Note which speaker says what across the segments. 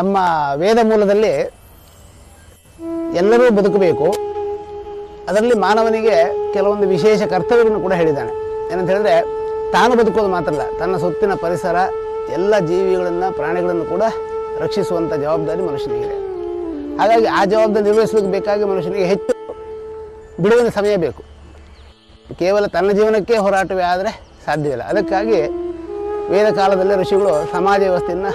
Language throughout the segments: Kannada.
Speaker 1: ನಮ್ಮ ವೇದ ಮೂಲದಲ್ಲಿ ಎಲ್ಲರೂ ಬದುಕಬೇಕು. ಅದರಲ್ಲಿ ಮಾನವನಿಗೆ ಕೆಲವೊಂದು ವಿಶೇಷ ಕರ್ತವ್ಯಗಳನ್ನು ಕೂಡ ಹೇಳಿದ್ದಾನೆ. ಏನಂತ ಹೇಳಿದ್ರೆ, ತಾನು ಬದುಕೋದು ಮಾತ್ರ ಅಲ್ಲ ತನ್ನ ಸುತ್ತಿನ ಪರಿಸರ, ಎಲ್ಲ ಜೀವಿಗಳನ್ನು, ಪ್ರಾಣಿಗಳನ್ನು ಕೂಡ ರಕ್ಷಿಸುವಂಥ ಜವಾಬ್ದಾರಿ ಮನುಷ್ಯನಿಗಿದೆ ಹಾಗಾಗಿ ಆ ಜವಾಬ್ದಾರಿ ನಿರ್ವಹಿಸಲಿಕ್ಕೆ ಬೇಕಾಗಿ ಮನುಷ್ಯನಿಗೆ ಹೆಚ್ಚು ಬಿಡುವಿನ ಸಮಯ ಬೇಕು. ಕೇವಲ ತನ್ನ ಜೀವನಕ್ಕೆ ಹೋರಾಟವೇ ಆದರೆ ಸಾಧ್ಯವಿಲ್ಲ ಅದಕ್ಕಾಗಿ ವೇದ ಕಾಲದಲ್ಲಿ ಋಷಿಗಳು ಸಮಾಜ ವ್ಯವಸ್ಥೆಯನ್ನು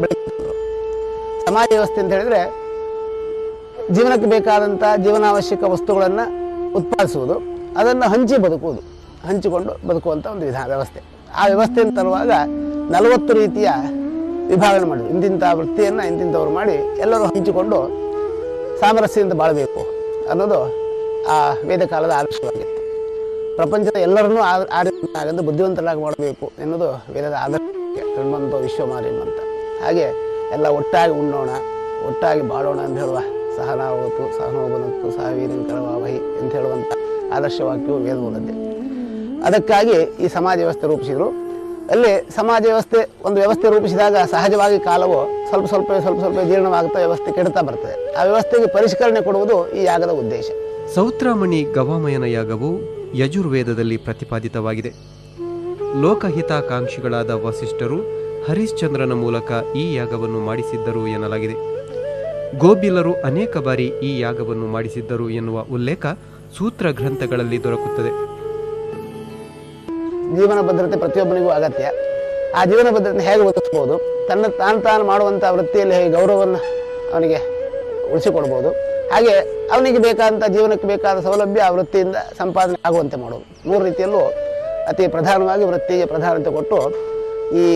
Speaker 1: ಬೆಳೆಸಿದ್ರು ಸಮಾಜ ವ್ಯವಸ್ಥೆ ಅಂತ ಹೇಳಿದ್ರೆ ಜೀವನಕ್ಕೆ ಬೇಕಾದಂಥ ಜೀವನಾವಶ್ಯಕ ವಸ್ತುಗಳನ್ನು ಉತ್ಪಾದಿಸುವುದು, ಅದನ್ನು ಹಂಚಿ ಬದುಕುವುದು, ಹಂಚಿಕೊಂಡು ಬದುಕುವಂಥ ಒಂದು ವಿಧಾನ, ವ್ಯವಸ್ಥೆ. ಆ ವ್ಯವಸ್ಥೆಯನ್ನು ತರುವಾಗ ನಲವತ್ತು ರೀತಿಯ ವಿಭಾಗನೆ ಮಾಡಿದ್ರು ಇಂತಿಂಥ ವೃತ್ತಿಯನ್ನು ಇಂತಿಂಥವ್ರು ಮಾಡಿ ಎಲ್ಲರೂ ಹಂಚಿಕೊಂಡು ಸಾಮರಸ್ಯದಿಂದ ಬಾಳಬೇಕು ಅನ್ನೋದು ಆ ವೇದ ಕಾಲದ ಆದರ್ಶವಾಗಿತ್ತು. ಪ್ರಪಂಚದ ಎಲ್ಲರನ್ನೂ ಆ- ಆರಿಸಬೇಕಾಗದ್ದು ಬುದ್ಧಿವಂತರಾಗಿ ಮಾಡಬೇಕು ಎನ್ನುವುದು ವೇದದ ಆದರ್ಶ ವಿಶ್ವಮಾರಿ ಅಂತ ಹಾಗೆ ಎಲ್ಲ ಒಟ್ಟಾಗಿ ಉಣ್ಣೋಣ, ಒಟ್ಟಾಗಿ ಬಾಳೋಣ ಅಂತ ಹೇಳುವ. ಸಹನಾವತು ಸಹನೋಬನತ್ತು ಸಹವೀರ್ಯಂಕರವಾವಹಿ ಅಂತ ಹೇಳುವಂಥ ಆದರ್ಶ ವಾಕ್ಯವು ವೇದಮೂಲದ್ದೇ. ಅದಕ್ಕಾಗಿ ಈ ಸಮಾಜ ವ್ಯವಸ್ಥೆ ರೂಪಿಸಿದರು. ಅಲ್ಲಿ ಸಮಾಜ ವ್ಯವಸ್ಥೆ, ಒಂದು ವ್ಯವಸ್ಥೆ ರೂಪಿಸಿದಾಗ ಸಹಜವಾಗಿ ಕಾಲವು ಸ್ವಲ್ಪ ಸ್ವಲ್ಪ ಸ್ವಲ್ಪ ಸ್ವಲ್ಪ ಜೀರ್ಣವಾಗುತ್ತಾ ವ್ಯವಸ್ಥೆ ಕೆಡ್ತಾ ಬರ್ತದೆ. ಆ ವ್ಯವಸ್ಥೆಗೆ ಪರಿಷ್ಕರಣೆ ಕೊಡುವುದು ಈ ಯಾಗದ ಉದ್ದೇಶ.
Speaker 2: ಸೌತ್ರಾಮಣಿ ಗವಾಮಯನ ಯಾಗವು ಯಜುರ್ವೇದದಲ್ಲಿ ಪ್ರತಿಪಾದಿತವಾಗಿದೆ. ಲೋಕಹಿತಾಕಾಂಕ್ಷಿಗಳಾದ ವಸಿಷ್ಠರು ಹರಿಶ್ಚಂದ್ರನ ಮೂಲಕ ಈ ಯಾಗವನ್ನು ಮಾಡಿಸಿದ್ದರು ಎನ್ನಲಾಗಿದೆ. ಗೋಬಿಲರು ಅನೇಕ ಬಾರಿ ಈ ಯಾಗವನ್ನು ಮಾಡಿಸಿದ್ದರು ಎನ್ನುವ ಉಲ್ಲೇಖ ಸೂತ್ರ ಗ್ರಂಥಗಳಲ್ಲಿ ದೊರಕುತ್ತದೆ.
Speaker 1: ಜೀವನ ಭದ್ರತೆ ಪ್ರತಿಯೊಬ್ಬನಿಗೂ ಅಗತ್ಯ. ಆ ಜೀವನ ಭದ್ರತೆ ಹೇಗೆ ಒದಗಿಸ್ಬೋದು ತನ್ನ ತಾನು ತಾನು ಮಾಡುವಂಥ ವೃತ್ತಿಯಲ್ಲಿ ಹೇಗೆ ಗೌರವವನ್ನು ಅವನಿಗೆ ಉಳಿಸಿಕೊಡ್ಬೋದು ಹಾಗೆ ಅವನಿಗೆ ಬೇಕಾದಂಥ ಜೀವನಕ್ಕೆ ಬೇಕಾದ ಸೌಲಭ್ಯ ಆ ವೃತ್ತಿಯಿಂದ ಸಂಪಾದನೆ ಆಗುವಂತೆ ಮಾಡೋದು ಮೂರು ರೀತಿಯಲ್ಲೂ ಅತಿ ಪ್ರಧಾನವಾಗಿ ವೃತ್ತಿಗೆ ಪ್ರಧಾನತೆ ಕೊಟ್ಟು ಈ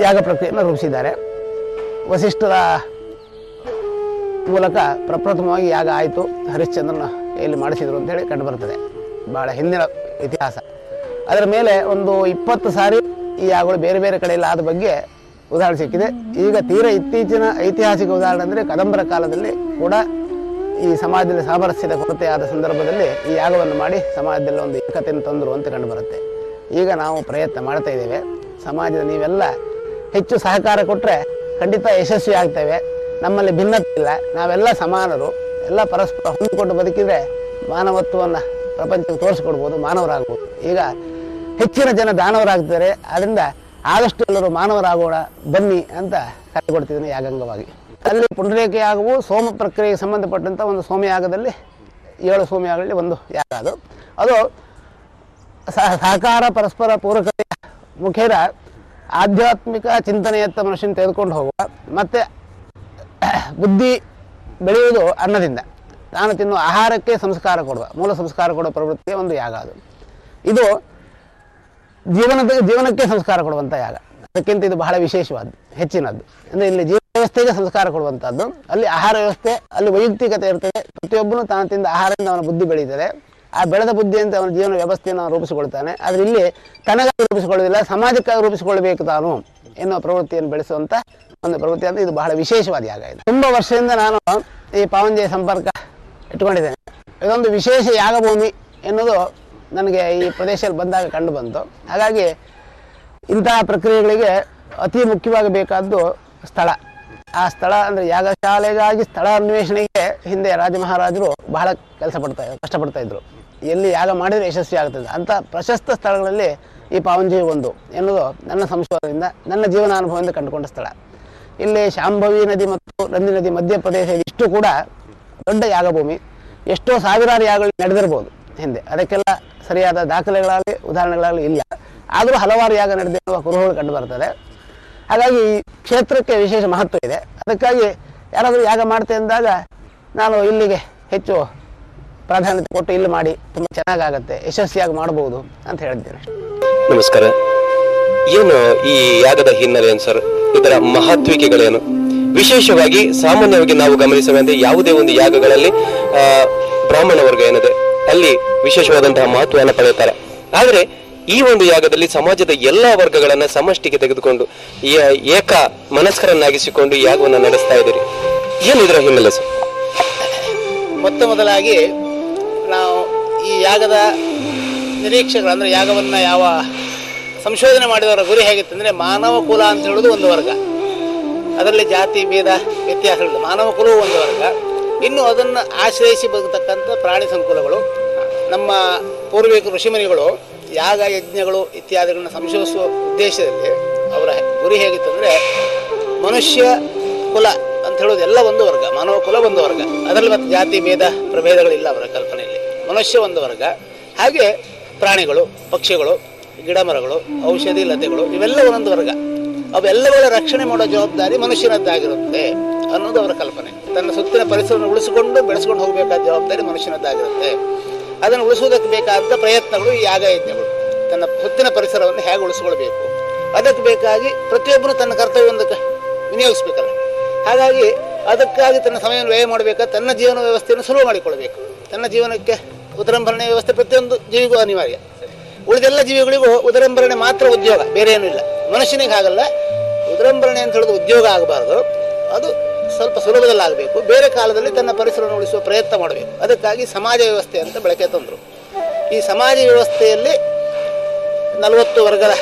Speaker 1: ತ್ಯಾಗ ಪ್ರಕ್ರಿಯೆಯನ್ನು ರೂಪಿಸಿದ್ದಾರೆ. ವಸಿಷ್ಠರ ಮೂಲಕ ಪ್ರಪ್ರಥಮವಾಗಿ ಯಾಗ ಆಯಿತು. ಹರಿಶ್ಚಂದ್ರನ ಎಲ್ಲಿ ಮಾಡಿಸಿದರು ಅಂತೇಳಿ ಕಂಡುಬರ್ತದೆ ಭಾಳ ಹಿಂದಿನ ಇತಿಹಾಸ. ಅದರ ಮೇಲೆ ಒಂದು ಇಪ್ಪತ್ತು ಸಾರಿ ಈ ಯಾಗಗಳು ಬೇರೆ ಬೇರೆ ಕಡೆಯಲ್ಲಿ ಆದ ಬಗ್ಗೆ ಉದಾಹರಣೆ ಸಿಕ್ಕಿದೆ. ಈಗ ತೀರ ಇತ್ತೀಚಿನ ಐತಿಹಾಸಿಕ ಉದಾಹರಣೆ ಅಂದರೆ ಕದಂಬರ ಕಾಲದಲ್ಲಿ ಕೂಡ ಈ ಸಮಾಜದಲ್ಲಿ ಸಾಮರಸ್ಯದ ಕೊರತೆ ಆದ ಸಂದರ್ಭದಲ್ಲಿ ಈ ಯಾಗವನ್ನು ಮಾಡಿ ಸಮಾಜದಲ್ಲಿ ಒಂದು ಏಕತೆಯನ್ನು ತಂದರು ಅಂತ ಕಂಡುಬರುತ್ತೆ ಈಗ ನಾವು ಪ್ರಯತ್ನ ಮಾಡ್ತಾ ಇದ್ದೇವೆ. ಸಮಾಜದ ನೀವೆಲ್ಲ ಹೆಚ್ಚು ಸಹಕಾರ ಕೊಟ್ಟರೆ ಖಂಡಿತ ಯಶಸ್ವಿ ಆಗ್ತೇವೆ. ನಮ್ಮಲ್ಲಿ ಭಿನ್ನತೆ ಇಲ್ಲ. ನಾವೆಲ್ಲ ಸಮಾನರು. ಎಲ್ಲ ಪರಸ್ಪರ ಹೊಂದಿಕೊಂಡು ಬದುಕಿದರೆ ಮಾನವತ್ವವನ್ನು ಪ್ರಪಂಚಕ್ಕೆ ತೋರಿಸ್ಕೊಡ್ಬೋದು, ಮಾನವರಾಗ್ಬೋದು. ಈಗ ಹೆಚ್ಚಿನ ಜನ ದಾನವರಾಗ್ತಾರೆ. ಅದರಿಂದ ಆದಷ್ಟು ಎಲ್ಲರೂ ಮಾನವರಾಗೋಣ, ಬನ್ನಿ ಅಂತ ಕರೆ ಕೊಡ್ತಿದ್ದೀನಿ ಯಾಗಂಗವಾಗಿ ಅಲ್ಲಿ ಪುಂಡರೇಖ ಸೋಮ ಪ್ರಕ್ರಿಯೆಗೆ ಸಂಬಂಧಪಟ್ಟಂಥ ಒಂದು ಸೋಮಯಾಗದಲ್ಲಿ ಏಳು ಸೋಮಯಾಗಲಿ ಒಂದು ಯಾಗ ಅದು. ಅದು ಸಹ- ಸಹಕಾರ ಪರಸ್ಪರ ಪೂರಕತೆಯ ಮುಖೇನ ಆಧ್ಯಾತ್ಮಿಕ ಚಿಂತನೆಯತ್ತ ಮನುಷ್ಯನ ತೆಗೆದುಕೊಂಡು ಹೋಗುವ. ಮತ್ತು ಬುದ್ಧಿ ಬೆಳೆಯುವುದು ಅನ್ನದಿಂದ. ತಾನು ತಿನ್ನುವ ಆಹಾರಕ್ಕೆ ಸಂಸ್ಕಾರ ಕೊಡುವ, ಮೂಲ ಸಂಸ್ಕಾರ ಕೊಡುವ ಪ್ರವೃತ್ತಿಯ ಒಂದು ಯಾಗ ಅದು. ಇದು ಜೀವನದ, ಜೀವನಕ್ಕೆ ಸಂಸ್ಕಾರ ಕೊಡುವಂಥ ಯಾಗ. ಅದಕ್ಕಿಂತ ಇದು ಬಹಳ ವಿಶೇಷವಾದ್ದು, ಹೆಚ್ಚಿನದ್ದು. ಅಂದರೆ ಇಲ್ಲಿ ಜೀವ ವ್ಯವಸ್ಥೆಗೆ ಸಂಸ್ಕಾರ ಕೊಡುವಂಥದ್ದು ಅಲ್ಲಿ ಆಹಾರ ವ್ಯವಸ್ಥೆ, ಅಲ್ಲಿ ವೈಯಕ್ತಿಕತೆ ಇರ್ತದೆ. ಪ್ರತಿಯೊಬ್ಬನು ತಾನು ತಿಂದ ಆಹಾರದಿಂದ ಅವನ ಬುದ್ಧಿ ಬೆಳೀತದೆ. ಆ ಬೆಳೆದ ಅಂತ ಅವನ ಜೀವನ ವ್ಯವಸ್ಥೆಯನ್ನು ರೂಪಿಸಿಕೊಳ್ತಾನೆ. ಆದರೆ ಇಲ್ಲಿ ತನಗಾಗಿ ರೂಪಿಸಿಕೊಳ್ಳೋದಿಲ್ಲ ಸಮಾಜಕ್ಕಾಗಿ ರೂಪಿಸಿಕೊಳ್ಬೇಕು ತಾನು ಎನ್ನುವ ಪ್ರವೃತ್ತಿಯನ್ನು ಬೆಳೆಸುವಂಥ ಒಂದು ಪ್ರವೃತ್ತಿ ಅಂತ ಇದು ಬಹಳ ವಿಶೇಷವಾದ ಯಾಗ ಇದು. ತುಂಬ ವರ್ಷದಿಂದ ನಾನು ಈ ಪಾವಂಜಯ ಸಂಪರ್ಕ ಇಟ್ಕೊಂಡಿದ್ದೇನೆ ಇದೊಂದು ವಿಶೇಷ ಯಾಗಭೂಮಿ ಎನ್ನುವುದು ನನಗೆ ಈ ಪ್ರದೇಶದಲ್ಲಿ ಬಂದಾಗ ಕಂಡು ಬಂತು. ಹಾಗಾಗಿ ಇಂತಹ ಪ್ರಕ್ರಿಯೆಗಳಿಗೆ ಅತಿ ಮುಖ್ಯವಾಗಿ ಬೇಕಾದ್ದು ಸ್ಥಳ. ಆ ಸ್ಥಳ ಅಂದರೆ ಯಾಗಶಾಲೆಗಾಗಿ ಸ್ಥಳ ಅನ್ವೇಷಣೆಗೆ ಹಿಂದೆ ರಾಜ ಮಹಾರಾಜರು ಬಹಳ ಕೆಲಸ ಪಡ್ತಾ ಕಷ್ಟಪಡ್ತಾ ಇದ್ರು. ಎಲ್ಲಿ ಯಾಗ ಮಾಡಿದರೆ ಯಶಸ್ವಿ ಆಗ್ತದೆ ಅಂಥ ಪ್ರಶಸ್ತ ಸ್ಥಳಗಳಲ್ಲಿ ಈ ಪಾವಂಜಿ ಒಂದು ಎನ್ನುವುದು ನನ್ನ ಸಂಶೋಧನೆಯಿಂದ, ನನ್ನ ಜೀವನಾನುಭವದಿಂದ ಕಂಡುಕೊಂಡ ಸ್ಥಳ. ಇಲ್ಲಿ ಶಾಂಭವಿ ನದಿ ಮತ್ತು ನಂದಿ ನದಿ ಮಧ್ಯಪ್ರದೇಶ ಇಷ್ಟು ಕೂಡ ದೊಡ್ಡ ಯಾಗಭೂಮಿ. ಎಷ್ಟೋ ಸಾವಿರಾರು ಯಾಗಗಳು ನಡೆದಿರ್ಬೋದು ಹಿಂದೆ. ಅದಕ್ಕೆಲ್ಲ ಸರಿಯಾದ ದಾಖಲೆಗಳಾಗಲಿ, ಉದಾಹರಣೆಗಳಾಗಲಿ ಇಲ್ಲ. ಆದರೂ ಹಲವಾರು ಯಾಗ ನಡೆದಿರುವ ಕುರುಹುಗಳು ಕಂಡು ಬರ್ತದೆ. ಹಾಗಾಗಿ ಈ ಕ್ಷೇತ್ರಕ್ಕೆ ವಿಶೇಷ ಮಹತ್ವ ಇದೆ. ಅದಕ್ಕಾಗಿ ಯಾರಾದರೂ ಯಾಗ ಮಾಡ್ತೆ ಅಂದಾಗ ನಾನು ಇಲ್ಲಿಗೆ ಹೆಚ್ಚು ಪ್ರಾಧಾನ್ಯತೆ ಕೊಟ್ಟು ಇಲ್ಲಿ ಮಾಡಿ ತುಂಬ ಚೆನ್ನಾಗಾಗತ್ತೆ ಯಶಸ್ವಿಯಾಗಿ ಮಾಡಬಹುದು ಅಂತ ಹೇಳಿದ್ದೇನೆ.
Speaker 3: ನಮಸ್ಕಾರ. ಏನು ಈ ಯಾಗದ ಹಿನ್ನೆಲೆ ಏನು ಸರ್? ಇದರ ಮಹತ್ವಿಕೆಗಳೇನು? ವಿಶೇಷವಾಗಿ ಸಾಮಾನ್ಯವಾಗಿ ನಾವು ಗಮನಿಸುವಂತೆ ಯಾವುದೇ ಒಂದು ಯಾಗಗಳಲ್ಲಿ ಆ, ಬ್ರಾಹ್ಮಣ ವರ್ಗ ಏನಿದೆ ಅಲ್ಲಿ ವಿಶೇಷವಾದಂತಹ ಮಹತ್ವವನ್ನು ಪಡೆಯುತ್ತಾರೆ. ಆದರೆ ಈ ಒಂದು ಯಾಗದಲ್ಲಿ ಸಮಾಜದ ಎಲ್ಲಾ ವರ್ಗಗಳನ್ನ ಸಮಷ್ಟಿಗೆ ತೆಗೆದುಕೊಂಡು ಈ ಏಕ ಮನಸ್ಕರನ್ನಾಗಿಸಿಕೊಂಡು ಈ ಯಾಗವನ್ನು ನಡೆಸ್ತಾ ಇದ್ದೀರಿ. ಏನು ಇದರ ಹಿನ್ನೆಲೆ ಸರ್?
Speaker 1: ಮೊತ್ತ ಮೊದಲಾಗಿ ಈ ಯಾಗದ ನಿರೀಕ್ಷೆಗಳು ಅಂದರೆ ಯಾಗವನ್ನು ಯಾವ ಸಂಶೋಧನೆ ಮಾಡಿದವರ ಗುರಿ ಹೇಗಿತ್ತು ಅಂದರೆ ಮಾನವ ಕುಲ ಅಂತ ಹೇಳೋದು ಒಂದು ವರ್ಗ. ಅದರಲ್ಲಿ ಜಾತಿ, ಭೇದ ವ್ಯತ್ಯಾಸಗಳು ಮಾನವ ಕುಲವು ಒಂದು ವರ್ಗ. ಇನ್ನು ಅದನ್ನು ಆಶ್ರಯಿಸಿ ಬದುಕತಕ್ಕಂಥ ಪ್ರಾಣಿ ಸಂಕುಲಗಳು. ನಮ್ಮ ಪೂರ್ವಿಕ ಋಷಿಮುನಿಗಳು ಯಾಗ ಯಜ್ಞಗಳು ಇತ್ಯಾದಿಗಳನ್ನ ಸಂಶೋಧಿಸುವ ಉದ್ದೇಶದಲ್ಲಿ ಅವರ ಗುರಿ ಹೇಗಿತ್ತು ಅಂದರೆ ಮನುಷ್ಯ ಕುಲ ಅಂತ ಹೇಳೋದು ಎಲ್ಲ ಒಂದು ವರ್ಗ. ಮಾನವ ಕುಲ ಒಂದು ವರ್ಗ. ಅದರಲ್ಲಿ ಮತ್ತೆ ಜಾತಿ, ಭೇದ, ಪ್ರಭೇದಗಳಿಲ್ಲ ಅವರ ಕಲ್ಪನೆಯಲ್ಲಿ. ಮನುಷ್ಯ ಒಂದು ವರ್ಗ. ಹಾಗೆ ಪ್ರಾಣಿಗಳು, ಪಕ್ಷಿಗಳು ಗಿಡ ಮರಗಳು ಔಷಧಿ ಲತೆಗಳು, ಇವೆಲ್ಲ ಒಂದೊಂದು ವರ್ಗ. ಅವೆಲ್ಲಗಳ ರಕ್ಷಣೆ ಮಾಡೋ ಜವಾಬ್ದಾರಿ ಮನುಷ್ಯನದ್ದಾಗಿರುತ್ತೆ ಅನ್ನೋದು ಅವರ ಕಲ್ಪನೆ. ತನ್ನ ಸುತ್ತಿನ ಪರಿಸರವನ್ನು ಉಳಿಸಿಕೊಂಡು ಬೆಳೆಸ್ಕೊಂಡು ಹೋಗಬೇಕಾದ ಜವಾಬ್ದಾರಿ ಮನುಷ್ಯನದ್ದಾಗಿರುತ್ತೆ. ಅದನ್ನು ಉಳಿಸುವುದಕ್ಕೆ ಬೇಕಾದ ಪ್ರಯತ್ನಗಳು ಈ ಯಾಗ ಯಜ್ಞಗಳು ತನ್ನ ಸುತ್ತಿನ ಪರಿಸರವನ್ನು ಹೇಗೆ ಉಳಿಸ್ಕೊಳ್ಬೇಕು? ಅದಕ್ಕೆ ಬೇಕಾಗಿ ಪ್ರತಿಯೊಬ್ಬರು ತನ್ನ ಕರ್ತವ್ಯವನ್ನು ವಿನಿಯೋಗಿಸ್ಬೇಕಲ್ಲ. ಹಾಗಾಗಿ ಅದಕ್ಕಾಗಿ ತನ್ನ ಸಮಯವನ್ನು ವ್ಯಯ ಮಾಡಬೇಕಾದ ತನ್ನ ಜೀವನ ವ್ಯವಸ್ಥೆಯನ್ನು ಸುಲಭ ಮಾಡಿಕೊಳ್ಬೇಕು. ತನ್ನ ಜೀವನಕ್ಕೆ ಉದರಂಭರಣೆ ವ್ಯವಸ್ಥೆ ಪ್ರತಿಯೊಂದು ಜೀವಿಗೂ ಅನಿವಾರ್ಯ. ಉಳಿದೆಲ್ಲ ಜೀವಿಗಳಿಗೂ ಉದರಂಭರಣೆ ಮಾತ್ರ ಉದ್ಯೋಗ, ಬೇರೆ ಏನೂ ಇಲ್ಲ. ಮನುಷ್ಯನಿಗೆ ಹಾಗಲ್ಲ. ಉದರಂಭರಣೆ ಅಂತ ಹೇಳೋದು ಉದ್ಯೋಗ ಆಗಬಾರ್ದು. ಅದು ಸ್ವಲ್ಪ ಸುಲಭದಲ್ಲಿ ಆಗಬೇಕು ಬೇರೆ ಕಾಲದಲ್ಲಿ ತನ್ನ ಪರಿಸರವನ್ನು ಉಳಿಸುವ ಪ್ರಯತ್ನ ಮಾಡಬೇಕು. ಅದಕ್ಕಾಗಿ ಸಮಾಜ ವ್ಯವಸ್ಥೆ ಅಂತ ಬಳಕೆ ತಂದರು. ಈ ಸಮಾಜ ವ್ಯವಸ್ಥೆಯಲ್ಲಿ ನಲವತ್ತು ವರ್ಗದ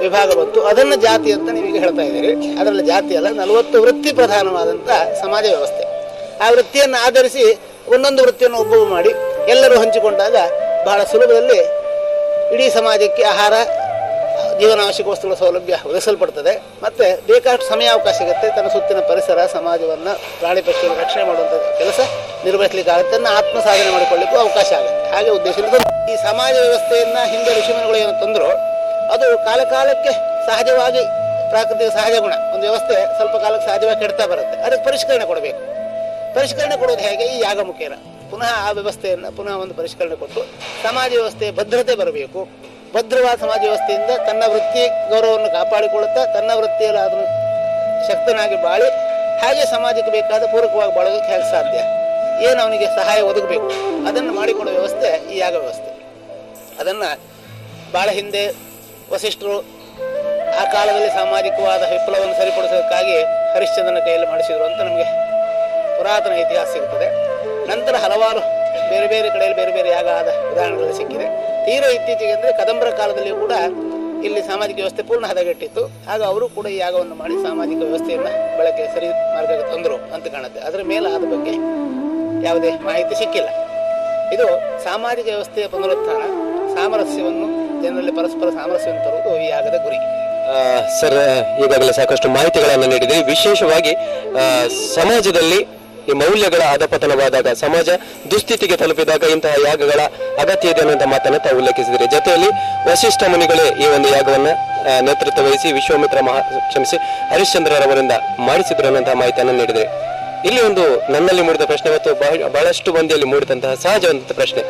Speaker 1: ವಿಭಾಗ ಬಂತು. ಅದನ್ನು ಜಾತಿ ಅಂತ ನೀವೀಗ ಹೇಳ್ತಾ ಇದ್ದೀರಿ. ಅದರಲ್ಲಿ ಜಾತಿ ಅಲ್ಲ, ನಲವತ್ತು ವೃತ್ತಿ ಪ್ರಧಾನವಾದಂಥ ಸಮಾಜ ವ್ಯವಸ್ಥೆ. ಆ ವೃತ್ತಿಯನ್ನು ಆಧರಿಸಿ ಒಂದೊಂದು ವೃತ್ತಿಯನ್ನು ಒಬ್ಬ ಮಾಡಿ ಎಲ್ಲರೂ ಹಂಚಿಕೊಂಡಾಗ ಬಹಳ ಸುಲಭದಲ್ಲಿ ಇಡೀ ಸಮಾಜಕ್ಕೆ ಆಹಾರ, ಜೀವನಾವಶ್ಯಕ ವಸ್ತುಗಳ ಸೌಲಭ್ಯ ಒದಗಿಸಲ್ಪಡ್ತದೆ. ಮತ್ತೆ ಬೇಕಾದಷ್ಟು ಸಮಯಾವಕಾಶ ಸಿಗುತ್ತೆ. ತನ್ನ ಸುತ್ತಿನ ಪರಿಸರ, ಸಮಾಜವನ್ನು ಪ್ರಾಣಿ ಪಕ್ಷಿಗಳ ರಕ್ಷಣೆ ಮಾಡುವಂಥ ಕೆಲಸ ನಿರ್ವಹಿಸಲಿಕ್ಕೆ ಆಗುತ್ತೆ ಆತ್ಮ ಸಾಧನೆ ಮಾಡಿಕೊಳ್ಳಿಕ್ಕೂ ಅವಕಾಶ ಆಗುತ್ತೆ. ಹಾಗೆ ಉದ್ದೇಶದಿಂದ ಈ ಸಮಾಜ ವ್ಯವಸ್ಥೆಯನ್ನ ಹಿಂದೆ ಋಷಿಮುನಿಗಳು ಏನು ತಂದರು, ಅದು ಕಾಲಕಾಲಕ್ಕೆ ಸಹಜವಾಗಿ ಪ್ರಾಕೃತಿಕ ಸಹಜ ಗುಣ. ಒಂದು ವ್ಯವಸ್ಥೆ ಸ್ವಲ್ಪ ಕಾಲಕ್ಕೆ ಸಹಜವಾಗಿ ಕೆಡ್ತಾ ಬರುತ್ತೆ. ಅದಕ್ಕೆ ಪರಿಷ್ಕರಣೆ ಕೊಡಬೇಕು. ಪರಿಷ್ಕರಣೆ ಕೊಡೋದು ಹೇಗೆ? ಈ ಯಾಗ ಮುಖೇನ ಪುನಃ ಆ ವ್ಯವಸ್ಥೆಯನ್ನು ಪುನಃ ಒಂದು ಪರಿಷ್ಕರಣೆ ಕೊಟ್ಟು ಸಮಾಜ ವ್ಯವಸ್ಥೆ ಭದ್ರತೆ ಬರಬೇಕು. ಭದ್ರವಾದ ಸಮಾಜ ವ್ಯವಸ್ಥೆಯಿಂದ ತನ್ನ ವೃತ್ತಿ ಗೌರವವನ್ನು ಕಾಪಾಡಿಕೊಳ್ಳುತ್ತಾ ತನ್ನ ವೃತ್ತಿಯಲ್ಲಿ ಅದನ್ನು ಶಕ್ತನಾಗಿ ಬಾಳಿ ಹಾಗೆ ಸಮಾಜಕ್ಕೆ ಬೇಕಾದ ಪೂರಕವಾಗಿ ಬಾಳೋದಕ್ಕೆ ಹೇಗೆ ಸಾಧ್ಯ? ಏನು ಅವನಿಗೆ ಸಹಾಯ ಒದಗಬೇಕು? ಅದನ್ನು ಮಾಡಿಕೊಡೋ ವ್ಯವಸ್ಥೆ ಈ ಯಾಗ ವ್ಯವಸ್ಥೆ. ಅದನ್ನು ಭಾಳ ಹಿಂದೆ ವಸಿಷ್ಠರು ಆ ಕಾಲದಲ್ಲಿ ಸಾಮಾಜಿಕವಾದ ವಿಪ್ಲವವನ್ನು ಸರಿಪಡಿಸೋದಕ್ಕಾಗಿ ಹರಿಶ್ಚಂದ್ರನ ಕೈಯಲ್ಲಿ ಮಾಡಿಸಿದರು ಅಂತ ನಮಗೆ ಪುರಾತನ ಇತಿಹಾಸ ಸಿಗುತ್ತದೆ ನಂತರ ಹಲವಾರು ಬೇರೆ ಬೇರೆ ಕಡೆಯಲ್ಲಿ ಬೇರೆ ಬೇರೆ ಯಾಗ ಆದ ಉದಾಹರಣೆಗಳು ಸಿಕ್ಕಿದೆ. ತೀರ ಇತ್ತೀಚೆಗೆ ಅಂದರೆ ಕದಂಬರ ಕಾಲದಲ್ಲಿಯೂ ಕೂಡ ಇಲ್ಲಿ ಸಾಮಾಜಿಕ ವ್ಯವಸ್ಥೆ ಪೂರ್ಣ ಹದಗೆಟ್ಟಿತ್ತು. ಆಗ ಅವರು ಕೂಡ ಈ ಯಾಗವನ್ನು ಮಾಡಿ ಸಾಮಾಜಿಕ ವ್ಯವಸ್ಥೆಯನ್ನು ಬಳಕೆ ಸರಿ ಮಾರ್ಗಕ್ಕೆ ತಂದರು ಅಂತ ಕಾಣುತ್ತೆ. ಅದರ ಮೇಲೆ ಆದ ಬಗ್ಗೆ ಯಾವುದೇ ಮಾಹಿತಿ ಸಿಕ್ಕಿಲ್ಲ. ಇದು ಸಾಮಾಜಿಕ ವ್ಯವಸ್ಥೆಯ ಪುನರುತ್ಥಾನ, ಸಾಮರಸ್ಯವನ್ನು ಜನರಲ್ಲಿ ಪರಸ್ಪರ ಸಾಮರಸ್ಯವನ್ನು ತರುವುದು ಈ ಯಾಗದ ಗುರಿ.
Speaker 3: ಸರ್, ಈಗಾಗಲೇ ಸಾಕಷ್ಟು ಮಾಹಿತಿಗಳನ್ನು ನೀಡಿದ್ರಿ ವಿಶೇಷವಾಗಿ ಸಮಾಜದಲ್ಲಿ ಈ ಮೌಲ್ಯಗಳ ಅಧಪತನವಾದಾಗ ಸಮಾಜ ದುಸ್ಥಿತಿಗೆ ತಲುಪಿದಾಗ ಇಂತಹ ಯಾಗಗಳ ಅಗತ್ಯ ಇದೆ ಅನ್ನುವಂಥ ಮಾತನ್ನು ತಾವು ಉಲ್ಲೇಖಿಸಿದರೆ. ಜೊತೆಯಲ್ಲಿ ವಶಿಷ್ಠ ಮುನಿಗಳೇ ಈ ಒಂದು ಯಾಗವನ್ನ ನೇತೃತ್ವ ವಹಿಸಿ ವಿಶ್ವಾಮಿತ್ರ ಮಹಾ ಕ್ಷಮಿಸಿ ಹರಿಶ್ಚಂದ್ರರವರಿಂದ ಮಾಡಿಸಿದ್ರು ಅನ್ನುವಂತಹ ಮಾಹಿತಿಯನ್ನು ನೀಡಿದೆ ಇಲ್ಲಿ ಒಂದು ನನ್ನಲ್ಲಿ ಮೂಡಿದ ಪ್ರಶ್ನೆ ಮತ್ತು ಬಹಳ- ಬಹಳಷ್ಟು ಮಂದಿಯಲ್ಲಿ ಮೂಡಿದಂತಹ ಸಹಜವಾದಂತಹ ಪ್ರಶ್ನೆ.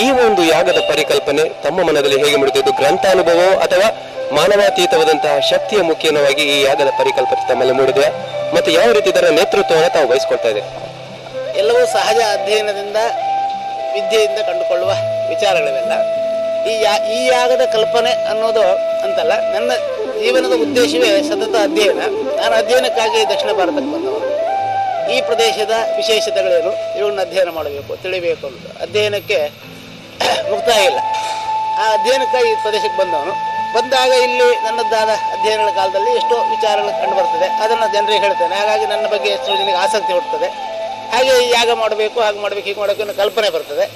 Speaker 3: ಈ ಒಂದು ಯಾಗದ ಪರಿಕಲ್ಪನೆ ತಮ್ಮ ಮನದಲ್ಲಿ ಹೇಗೆ ಮುಡಿದಿದ್ದು ಗ್ರಂಥಾನುಭವೋ ಅಥವಾ ಮಾನವಾತೀತವಾದಂತಹ ಶಕ್ತಿಯ ಮುಖೇನವಾಗಿ ಈ ಯಾಗದ ಪರಿಕಲ್ಪನೆ ತಮ್ಮಲ್ಲಿ ಮೂಡಿದೆ ಮತ್ತೆ ಯಾವ ರೀತಿ ಇದರ ನೇತೃತ್ವವನ್ನು ತಾವು ವಹಿಸ್ಕೊಳ್ತಾ ಇದೆ
Speaker 1: ಎಲ್ಲವೂ ಸಹಜ ಅಧ್ಯಯನದಿಂದ, ವಿದ್ಯೆಯಿಂದ ಕಂಡುಕೊಳ್ಳುವ ವಿಚಾರಗಳಿವೆಲ್ಲ. ಈ ಯಾ, ಈ ಯಾಗದ ಕಲ್ಪನೆ ಅನ್ನೋದು ಅಂತಲ್ಲ, ನನ್ನ ಜೀವನದ ಉದ್ದೇಶವೇ ಸತತ ಅಧ್ಯಯನ. ನಾನು ಅಧ್ಯಯನಕ್ಕಾಗಿ ದಕ್ಷಿಣ ಭಾರತಕ್ಕೆ ಬಂದವರು ಈ ಪ್ರದೇಶದ ವಿಶೇಷತೆಗಳೇನು? ಇವನ್ನ ಅಧ್ಯಯನ ಮಾಡಬೇಕು, ತಿಳಿಬೇಕು ಅಂತ. ಅಧ್ಯಯನಕ್ಕೆ ಮುಕ್ತಾಯ ಇಲ್ಲ. ಆ ಅಧ್ಯಯನಕ್ಕಾಗಿ ಈ ಪ್ರದೇಶಕ್ಕೆ ಬಂದವನು. ಬಂದಾಗ ಇಲ್ಲಿ ನನ್ನದ್ದಾದ ಅಧ್ಯಯನಗಳ ಕಾಲದಲ್ಲಿ ಎಷ್ಟೋ ವಿಚಾರಗಳು ಕಂಡು ಬರ್ತದೆ. ಅದನ್ನು ಜನರಿಗೆ ಹೇಳ್ತೇನೆ. ಹಾಗಾಗಿ ನನ್ನ ಬಗ್ಗೆ ಎಷ್ಟೋ ಜನರಿಗೆ ಆಸಕ್ತಿ ಹುಡ್ತದೆ ಹಾಗೆ ಯಾಗ ಮಾಡಬೇಕು, ಹಾಗೆ ಮಾಡಬೇಕು, ಹೀಗೆ ಮಾಡಬೇಕು ಅನ್ನೋ ಕಲ್ಪನೆ ಬರ್ತದೆ.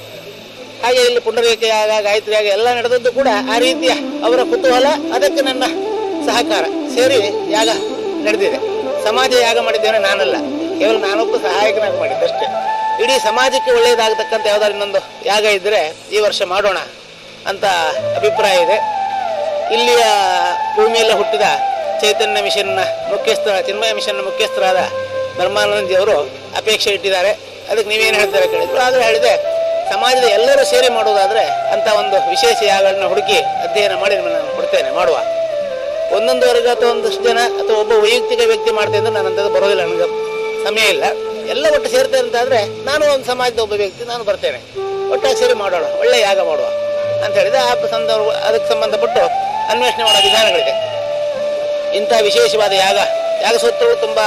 Speaker 1: ಹಾಗೆ ಇಲ್ಲಿ ಪುಂಡರೇಖೆ ಯಾಗ ಗಾಯತ್ರಿ ಯಾಗ ಎಲ್ಲ ನಡೆದದ್ದು ಕೂಡ ಆ ರೀತಿಯ ಅವರ ಕುತೂಹಲ, ಅದಕ್ಕೆ ನನ್ನ ಸಹಕಾರ ಸೇರಿ ಯಾಗ ನಡೆದಿದೆ. ಸಮಾಜ ಯಾಗ ಮಾಡಿದ್ದೇನೆ ನಾನಲ್ಲ. ಕೇವಲ ನಾನೊಬ್ಬ ಸಹಾಯಕನಾಗಿ ಮಾಡಿದ್ದಷ್ಟೇ ಇಡೀ ಸಮಾಜಕ್ಕೆ ಒಳ್ಳೆಯದಾಗತಕ್ಕಂಥ ಯಾವುದಾದ್ರು ಇನ್ನೊಂದು ಯಾಗ ಇದ್ದರೆ ಈ ವರ್ಷ ಮಾಡೋಣ ಅಂತ ಅಭಿಪ್ರಾಯ ಇದೆ. ಇಲ್ಲಿಯ ಭೂಮಿಯಲ್ಲಿ ಹುಟ್ಟಿದ ಚೈತನ್ಯ ಮಿಷನ್ನ ಮುಖ್ಯಸ್ಥರ ಚಿನ್ಮಯ ಮಿಷನ್ನ ಮುಖ್ಯಸ್ಥರಾದ ಧರ್ಮಾನಂದಜಿ ಅವರು ಅಪೇಕ್ಷೆ ಇಟ್ಟಿದ್ದಾರೆ. ಅದಕ್ಕೆ ನೀವೇನು ಹೇಳ್ತಾರೆ ಕೇಳಿದ್ರು ಆದರೆ ಹೇಳಿದೆ ಸಮಾಜದ ಎಲ್ಲರೂ ಸೇರಿ ಮಾಡೋದಾದರೆ ಅಂತ ಒಂದು ವಿಶೇಷ ಯಾಗಗಳನ್ನ ಹುಡುಕಿ ಅಧ್ಯಯನ ಮಾಡಿ ನಿಮ್ಮನ್ನು ನಾನು ಕೊಡ್ತೇನೆ, ಮಾಡುವ. ಒಂದೊಂದು ವರ್ಗ ಅಥವಾ ಒಂದಷ್ಟು ಜನ ಅಥವಾ ಒಬ್ಬ ವೈಯಕ್ತಿಕ ವ್ಯಕ್ತಿ ಮಾಡ್ತೇನೆ ಅಂದ್ರೆ ನಾನು ಅಂಥದ್ದು ಬರೋದಿಲ್ಲ, ನನಗೆ ಸಮಯ ಇಲ್ಲ. ಎಲ್ಲ ಒಟ್ಟು ಸೇರ್ತೇನೆ ಅಂತಾದರೆ ನಾನು ಒಂದು ಸಮಾಜದ ಒಬ್ಬ ವ್ಯಕ್ತಿ, ನಾನು ಬರ್ತೇನೆ. ಒಟ್ಟಾಗಿ ಸೇರಿ ಮಾಡೋಣ, ಒಳ್ಳೆ ಯಾಗ ಮಾಡುವ ಅಂತ ಹೇಳಿದ್ರೆ ಆ ಸಂದರ್ಭ ಅದಕ್ಕೆ ಸಂಬಂಧಪಟ್ಟು ಅನ್ವೇಷಣೆ ಮಾಡೋ ವಿಧಾನಗಳಿದೆ. ಇಂಥ ವಿಶೇಷವಾದ ಯಾಗ ಯಾಗ ಸೂತ್ರವು ತುಂಬ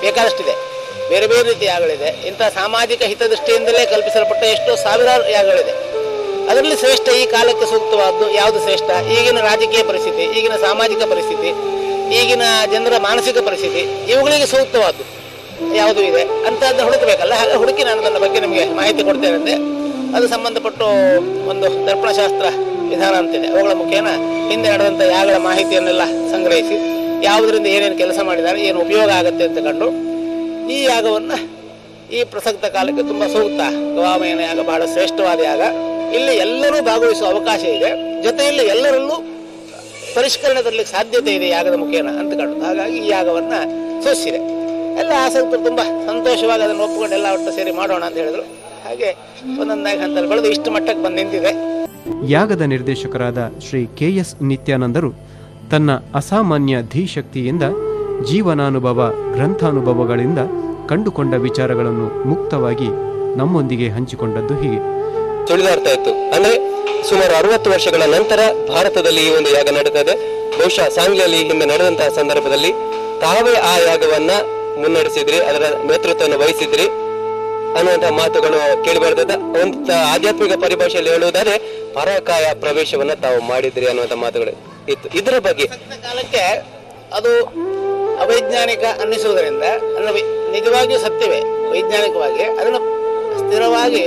Speaker 1: ಬೇಕಾದಷ್ಟಿದೆ. ಬೇರೆ ಬೇರೆ ರೀತಿಯ ಯಾಗಗಳಿದೆ. ಇಂಥ ಸಾಮಾಜಿಕ ಹಿತದೃಷ್ಟಿಯಿಂದಲೇ ಕಲ್ಪಿಸಲ್ಪಟ್ಟ ಎಷ್ಟೋ ಸಾವಿರಾರು ಯಾಗಗಳಿದೆ. ಅದರಲ್ಲಿ ಶ್ರೇಷ್ಠ ಈ ಕಾಲಕ್ಕೆ ಸೂಕ್ತವಾದ್ದು ಯಾವುದು ಶ್ರೇಷ್ಠ? ಈಗಿನ ರಾಜಕೀಯ ಪರಿಸ್ಥಿತಿ, ಈಗಿನ ಸಾಮಾಜಿಕ ಪರಿಸ್ಥಿತಿ, ಈಗಿನ ಜನರ ಮಾನಸಿಕ ಪರಿಸ್ಥಿತಿ, ಇವುಗಳಿಗೆ ಸೂಕ್ತವಾದ್ದು ಯಾವುದು ಇದೆ? ಅಂತದ್ದು ಹುಡುಕಬೇಕಲ್ಲ? ಹಾಗೆ ಹುಡುಕಿ ನಾನು ಅದರ ಬಗ್ಗೆ ನಿಮಗೆ ಮಾಹಿತಿ ಕೊಡ್ತೇನೆ ಅದು ಸಂಬಂಧಪಟ್ಟು ಒಂದು ದರ್ಪಣಶಾಸ್ತ್ರ ವಿಧಾನ ಅಂತಿದೆ. ಅವುಗಳ ಮುಖೇನ ಹಿಂದೆ ನಡೆದಂಥ ಯಾಗಳ ಮಾಹಿತಿಯನ್ನೆಲ್ಲ ಸಂಗ್ರಹಿಸಿ, ಯಾವುದರಿಂದ ಏನೇನು ಕೆಲಸ ಮಾಡಿದ್ದಾರೆ, ಏನು ಉಪಯೋಗ ಆಗುತ್ತೆ ಅಂತ ಕಂಡು, ಈ ಯಾಗವನ್ನು ಈ ಪ್ರಸಕ್ತ ಕಾಲಕ್ಕೆ ತುಂಬ ಸೂಕ್ತ. ಗವಾಮಯನ ಯಾಗ ಬಹಳ ಶ್ರೇಷ್ಠವಾದ ಯಾಗ. ಇಲ್ಲಿ ಎಲ್ಲರೂ ಭಾಗವಹಿಸುವ ಅವಕಾಶ ಇದೆ. ಜೊತೆಯಲ್ಲಿ ಎಲ್ಲರಲ್ಲೂ ಪರಿಷ್ಕರಣೆ ತರಲಿಕ್ಕೆ ಸಾಧ್ಯತೆ ಇದೆ ಯಾಗದ ಮುಖೇನ ಅಂತ ಕಂಡು. ಹಾಗಾಗಿ ಈ ಯಾಗವನ್ನು ಸೂಚಿಸಿದೆ. ಎಲ್ಲ ಆಸಕ್ತರು ತುಂಬ ಸಂತೋಷವಾಗಿ ಅದನ್ನು ಒಪ್ಪಿಕೊಂಡು ಎಲ್ಲ ಒಟ್ಟು ಸೇರಿ ಮಾಡೋಣ ಅಂತ ಹೇಳಿದ್ರು. ಹಾಗೆ ಒಂದೊಂದಾಗಿ ಹಂತದಲ್ಲಿ ಬೆಳೆದು ಇಷ್ಟು ಮಟ್ಟಕ್ಕೆ ಬಂದು ನಿಂತಿದೆ.
Speaker 2: ಯಾಗದ ನಿರ್ದೇಶಕರಾದ ಶ್ರೀ ಕೆ ಎಸ್ ನಿತ್ಯಾನಂದರು ತನ್ನ ಅಸಾಮಾನ್ಯ ಧೀಶಕ್ತಿಯಿಂದ ಜೀವನಾನುಭವ, ಗ್ರಂಥಾನುಭವಗಳಿಂದ ಕಂಡುಕೊಂಡ ವಿಚಾರಗಳನ್ನು ಮುಕ್ತವಾಗಿ ನಮ್ಮೊಂದಿಗೆ ಹಂಚಿಕೊಂಡದ್ದು ಹೀಗೆ.
Speaker 3: ಇತ್ತು ಅಂದ್ರೆ ಸುಮಾರು ಅರವತ್ತು ವರ್ಷಗಳ ನಂತರ ಭಾರತದಲ್ಲಿ ಈ ಒಂದು ಯಾಗ ನಡೀತಾ ಇದೆ ಬಹುಶಃ ಸಾಂಗ್ಲಿಯಲ್ಲಿ ಹಿಂದೆ ನಡೆದಂತಹ ಸಂದರ್ಭದಲ್ಲಿ ತಾವೇ ಆ ಯಾಗವನ್ನ ಮುನ್ನಡೆಸಿದ್ರಿ, ಅದರ ನೇತೃತ್ವವನ್ನು ವಹಿಸಿದ್ರಿ. ಅನ್ನುವಂತಹ ಮಾತುಗಳು ಕೇಳಿ ಬರ್ತದೆ ಒಂದು ಆಧ್ಯಾತ್ಮಿಕ ಪರಿಭಾಷೆಯಲ್ಲಿ ಹೇಳುವುದಾದ್ರೆ, ಪರಕಾಯ ಪ್ರವೇಶವನ್ನ ತಾವು ಮಾಡಿದ್ರಿ ಅನ್ನುವಂತ ಮಾತುಗಳು ಇತ್ತು. ಇದರ ಬಗ್ಗೆ
Speaker 1: ಕಾಲಕ್ಕೆ ಅದು ಅವೈಜ್ಞಾನಿಕ ಅನ್ನಿಸುವುದರಿಂದ ನಿಜವಾಗಿಯೂ ಸತ್ಯವೇ, ವೈಜ್ಞಾನಿಕವಾಗಿ, ಅದನ್ನು ಸ್ಥಿರವಾಗಿ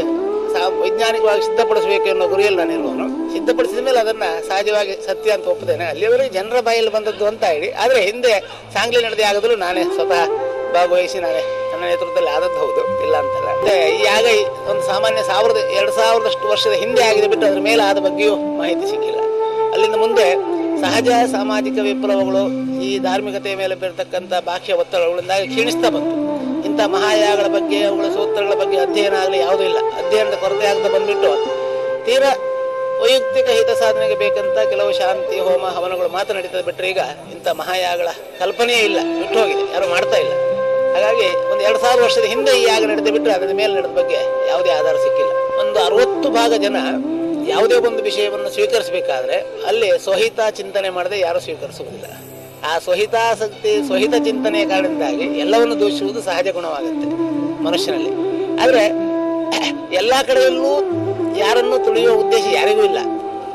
Speaker 1: ವೈಜ್ಞಾನಿಕವಾಗಿ ಸಿದ್ಧಪಡಿಸಬೇಕು ಅನ್ನೋ ಗುರಿಯಲ್ಲಿ ನಾನು ಇರುವನು ಸಿದ್ಧಪಡಿಸಿದ ಮೇಲೆ ಅದನ್ನ ಸಹಜವಾಗಿ ಸತ್ಯ ಅಂತ ಒಪ್ಪುತ್ತೇನೆ. ಅಲ್ಲಿಯವರೆಗೆ ಜನರ ಬಾಯಲ್ಲಿ ಬಂದದ್ದು ಅಂತ ಹೇಳಿ, ಆದ್ರೆ ಹಿಂದೆ ಸಾಂಗ್ಲಿ ನಡೆದೇ ಆಗದಲ್ಲೂ ನಾನೇ ಸ್ವತಃ ಭಾಗವಹಿಸಿ ನಾನೇ ನೇತೃತ್ವದಲ್ಲಿ ಆದದ್ದು ಹೌದು, ಇಲ್ಲ ಅಂತಲ್ಲ. ಯಾಗ ಒಂದು ಸಾಮಾನ್ಯ ಸಾವಿರದ, ಎರಡು ಸಾವಿರದಷ್ಟು ವರ್ಷದ ಹಿಂದೆ ಆಗಿದೆ ಬಿಟ್ಟು ಅದ್ರ ಮೇಲೆ ಆದ ಬಗ್ಗೆಯೂ ಮಾಹಿತಿ ಸಿಕ್ಕಿಲ್ಲ. ಅಲ್ಲಿಂದ ಮುಂದೆ ಸಹಜ ಸಾಮಾಜಿಕ ವಿಪ್ಲವಗಳು ಈ ಧಾರ್ಮಿಕತೆಯ ಮೇಲೆ ಬೀರ್ತಕ್ಕಂಥ ಬಾಹ್ಯ ಒತ್ತಡಗಳಿಂದಾಗಿ ಕ್ಷೀಣಿಸ್ತಾ ಬಂತು. ಇಂಥ ಮಹಾಯಾಗಗಳ ಬಗ್ಗೆ, ಅವುಗಳ ಸೂತ್ರಗಳ ಬಗ್ಗೆ ಅಧ್ಯಯನ ಆಗಲಿ ಯಾವುದೂ ಇಲ್ಲ. ಅಧ್ಯಯನದ ಕೊರತೆ ಆಗ್ತಾ ಬಂದ್ಬಿಟ್ಟು ತೀರಾ ವೈಯಕ್ತಿಕ ಹಿತ ಸಾಧನೆಗೆ ಬೇಕಂತ ಕೆಲವು ಶಾಂತಿ, ಹೋಮ, ಹವನಗಳು ಮಾತ್ರ ನಡೀತದೆ ಬಿಟ್ಟರೆ ಈಗ ಇಂಥ ಮಹಾಯಾಗಗಳ ಕಲ್ಪನೆಯೇ ಇಲ್ಲ. ಬಿಟ್ಟು ಹೋಗಿದೆ. ಯಾರು ಮಾಡ್ತಾ ಇಲ್ಲ. ಹಾಗಾಗಿ ಒಂದು ಎರಡು ಸಾವಿರ ವರ್ಷದ ಹಿಂದೆ ಈ ಯಾಗ ನಡೆದು ಬಿಟ್ಟರೆ ಅದರ ಮೇಲೆ ನಡೆದ ಬಗ್ಗೆ ಯಾವುದೇ ಆಧಾರ ಸಿಕ್ಕಿಲ್ಲ. ಒಂದು ಅರವತ್ತು ಭಾಗ ಜನ ಯಾವುದೇ ಒಂದು ವಿಷಯವನ್ನು ಸ್ವೀಕರಿಸಬೇಕಾದ್ರೆ ಅಲ್ಲಿ ಸ್ವಹಿತ ಚಿಂತನೆ ಮಾಡದೆ ಯಾರು ಸ್ವೀಕರಿಸುವುದಿಲ್ಲ. ಆ ಸ್ವಹಿತಾಸಕ್ತಿ ಸ್ವಹಿತ ಚಿಂತನೆಯ ಕಾರಣದಿಂದಾಗಿ ಎಲ್ಲವನ್ನು ದೂಷಿಸುವುದು ಸಹಜ ಗುಣವಾಗುತ್ತೆ ಮನುಷ್ಯನಲ್ಲಿ. ಆದರೆ ಎಲ್ಲ ಕಡೆಯಲ್ಲೂ ಯಾರನ್ನು ತುಳಿಯುವ ಉದ್ದೇಶ ಯಾರಿಗೂ ಇಲ್ಲ.